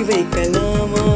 e vem calama.